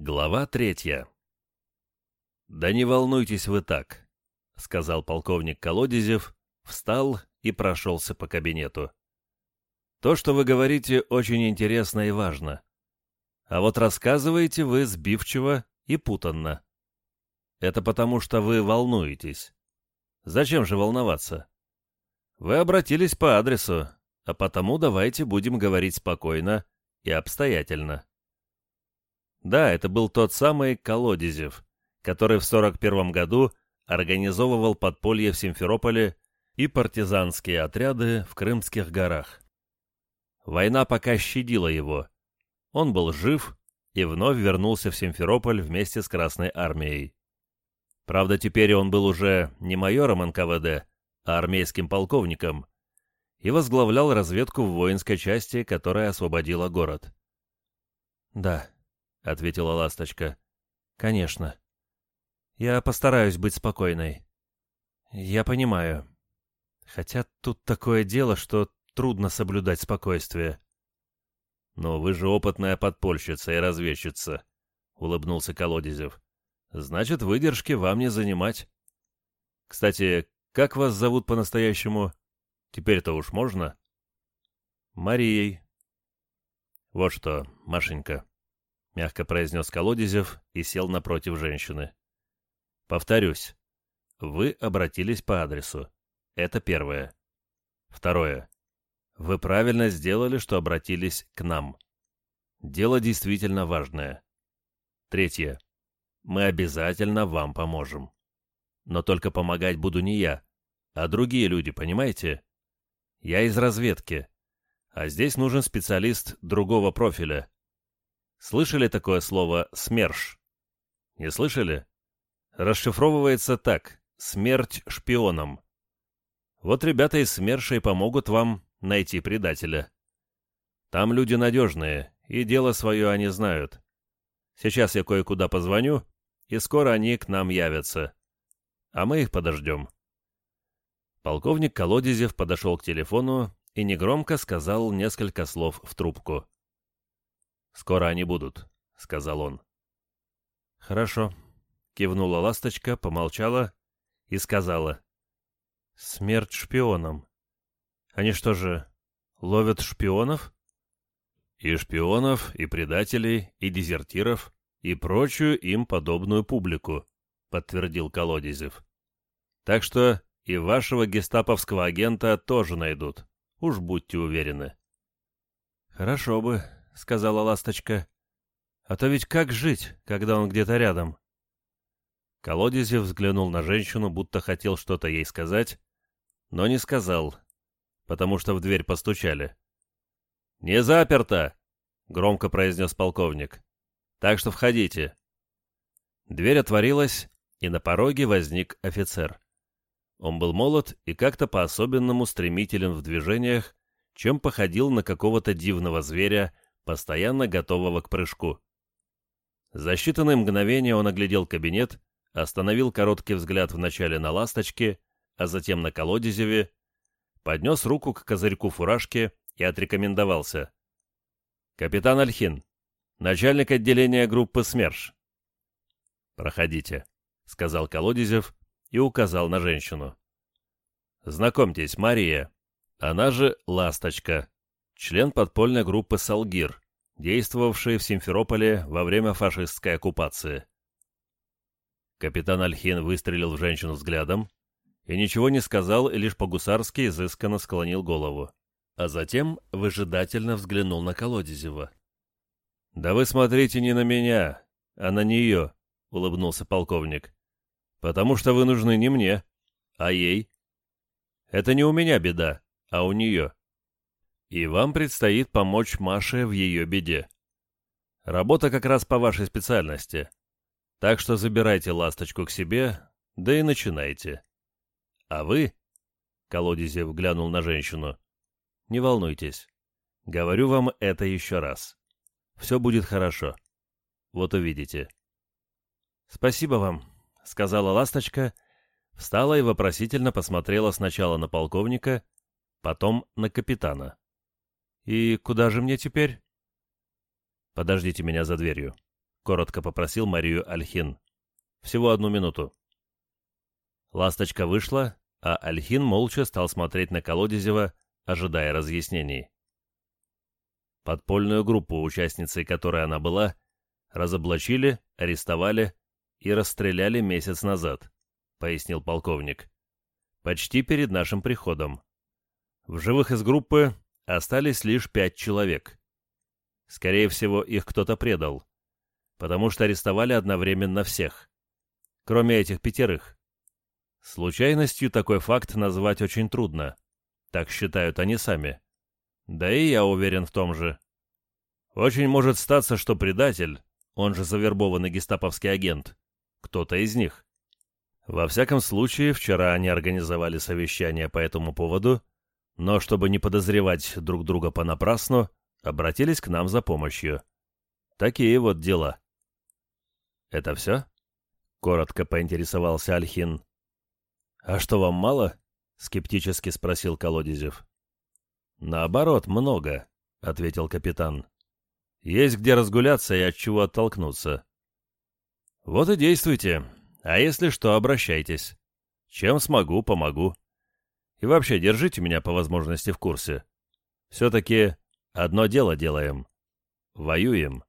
Глава третья. «Да не волнуйтесь вы так», — сказал полковник Колодезев, встал и прошелся по кабинету. «То, что вы говорите, очень интересно и важно. А вот рассказываете вы сбивчиво и путанно. Это потому, что вы волнуетесь. Зачем же волноваться? Вы обратились по адресу, а потому давайте будем говорить спокойно и обстоятельно. Да, это был тот самый Колодезев, который в 41 году организовывал подполье в Симферополе и партизанские отряды в Крымских горах. Война пока щадила его. Он был жив и вновь вернулся в Симферополь вместе с Красной армией. Правда, теперь он был уже не майором НКВД, а армейским полковником, и возглавлял разведку в воинской части, которая освободила город. «Да», — ответила ласточка. «Конечно. Я постараюсь быть спокойной. Я понимаю. Хотя тут такое дело, что трудно соблюдать спокойствие». «Но вы же опытная подпольщица и разведчица», — улыбнулся Колодезев. «Значит, выдержки вам не занимать. Кстати, как вас зовут по-настоящему? Теперь-то уж можно?» «Марией». «Вот что, Машенька, мягко произнес Колодезев и сел напротив женщины. Повторюсь, вы обратились по адресу. Это первое. Второе. Вы правильно сделали, что обратились к нам. Дело действительно важное. Третье. Мы обязательно вам поможем. Но только помогать буду не я, а другие люди, понимаете? Я из разведки, а здесь нужен специалист другого профиля. Слышали такое слово «СМЕРШ»? Не слышали? Расшифровывается так «Смерть шпионам». Вот ребята из СМЕРШа и помогут вам найти предателя. Там люди надежные, и дело свое они знают. Сейчас я кое-куда позвоню, и скоро они к нам явятся. А мы их подождем. Полковник Колодезев подошел к телефону и негромко сказал несколько слов в трубку. «Скоро они будут», — сказал он. «Хорошо», — кивнула ласточка, помолчала и сказала. «Смерть шпионам. Они что же, ловят шпионов?» «И шпионов, и предателей, и дезертиров, и прочую им подобную публику», — подтвердил Колодезев. «Так что и вашего гестаповского агента тоже найдут, уж будьте уверены». «Хорошо бы», — сказала ласточка. «А то ведь как жить, когда он где-то рядом?» Колодезев взглянул на женщину, будто хотел что-то ей сказать, но не сказал, потому что в дверь постучали. «Не заперто!» — громко произнес полковник. «Так что входите». Дверь отворилась, и на пороге возник офицер. Он был молод и как-то по-особенному стремителен в движениях, чем походил на какого-то дивного зверя, постоянно готового к прыжку. За считанные мгновения он оглядел кабинет, остановил короткий взгляд вначале на ласточке, а затем на колодезеве, поднес руку к козырьку фуражки и отрекомендовался. «Капитан Альхин, начальник отделения группы СМЕРШ». «Проходите», — сказал Колодезев и указал на женщину. «Знакомьтесь, Мария, она же Ласточка, член подпольной группы «Салгир», действовавшей в Симферополе во время фашистской оккупации. Капитан Альхин выстрелил в женщину взглядом и ничего не сказал и лишь по-гусарски изысканно склонил голову, а затем выжидательно взглянул на Колодезева. «Да вы смотрите не на меня, а на нее», — улыбнулся полковник. «Потому что вы нужны не мне, а ей. Это не у меня беда, а у нее и вам предстоит помочь Маше в ее беде. Работа как раз по вашей специальности. Так что забирайте ласточку к себе, да и начинайте. А вы, — Колодезев глянул на женщину, — не волнуйтесь. Говорю вам это еще раз. Все будет хорошо. Вот увидите. Спасибо вам, — сказала ласточка, встала и вопросительно посмотрела сначала на полковника, потом на капитана. «И куда же мне теперь?» «Подождите меня за дверью», — коротко попросил Марию Альхин. «Всего одну минуту». Ласточка вышла, а Альхин молча стал смотреть на Колодезева, ожидая разъяснений. Подпольную группу, участницей которой она была, разоблачили, арестовали и расстреляли месяц назад, пояснил полковник. Почти перед нашим приходом. В живых из группы остались лишь пять человек. Скорее всего, их кто-то предал, потому что арестовали одновременно всех, кроме этих пятерых. Случайностью такой факт назвать очень трудно. Так считают они сами. Да и я уверен в том же. Очень может статься, что предатель, он же завербованный гестаповский агент, кто-то из них. Во всяком случае, вчера они организовали совещание по этому поводу, но чтобы не подозревать друг друга понапрасну, обратились к нам за помощью. Такие вот дела. «Это все?» — коротко поинтересовался Альхин. «А что, вам мало?» — скептически спросил Колодезев. «Наоборот, много», — ответил капитан. «Есть где разгуляться и от чего оттолкнуться». «Вот и действуйте. А если что, обращайтесь. Чем смогу, помогу. И вообще, держите меня по возможности в курсе. Все-таки одно дело делаем. Воюем».